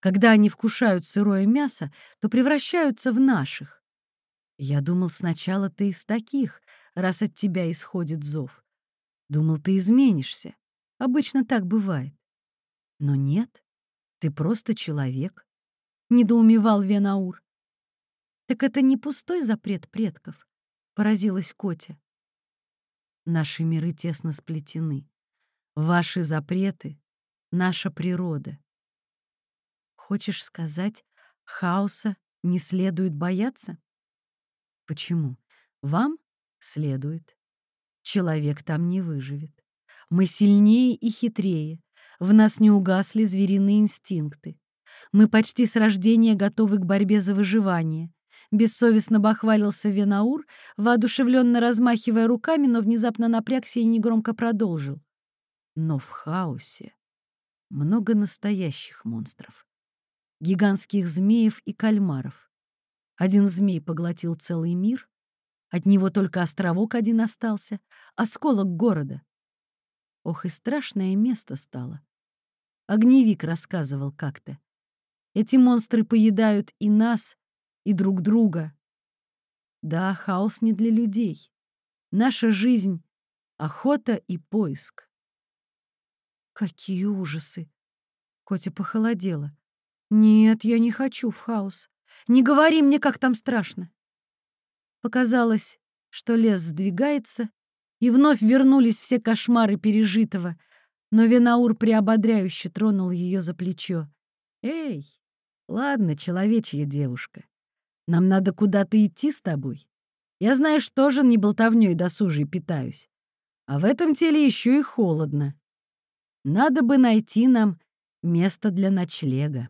Когда они вкушают сырое мясо, то превращаются в наших. Я думал, сначала ты из таких, раз от тебя исходит зов. Думал, ты изменишься. Обычно так бывает. Но нет, ты просто человек. Недоумевал Венаур. Так это не пустой запрет предков, поразилась Котя. Наши миры тесно сплетены. Ваши запреты — наша природа. Хочешь сказать, хаоса не следует бояться? Почему? Вам следует. Человек там не выживет. Мы сильнее и хитрее. В нас не угасли звериные инстинкты. Мы почти с рождения готовы к борьбе за выживание. Бессовестно бахвалился Венаур, воодушевленно размахивая руками, но внезапно напрягся и негромко продолжил. Но в хаосе много настоящих монстров. Гигантских змеев и кальмаров. Один змей поглотил целый мир, от него только островок один остался, осколок города. Ох, и страшное место стало. Огневик рассказывал как-то. Эти монстры поедают и нас, и друг друга. Да, хаос не для людей. Наша жизнь — охота и поиск. Какие ужасы! Котя похолодела. Нет, я не хочу в хаос. Не говори мне, как там страшно. Показалось, что лес сдвигается, и вновь вернулись все кошмары пережитого, но Винаур приободряюще тронул ее за плечо. «Эй, ладно, человечья девушка, нам надо куда-то идти с тобой. Я, знаешь, тоже не болтовнёй досужей питаюсь. А в этом теле еще и холодно. Надо бы найти нам место для ночлега.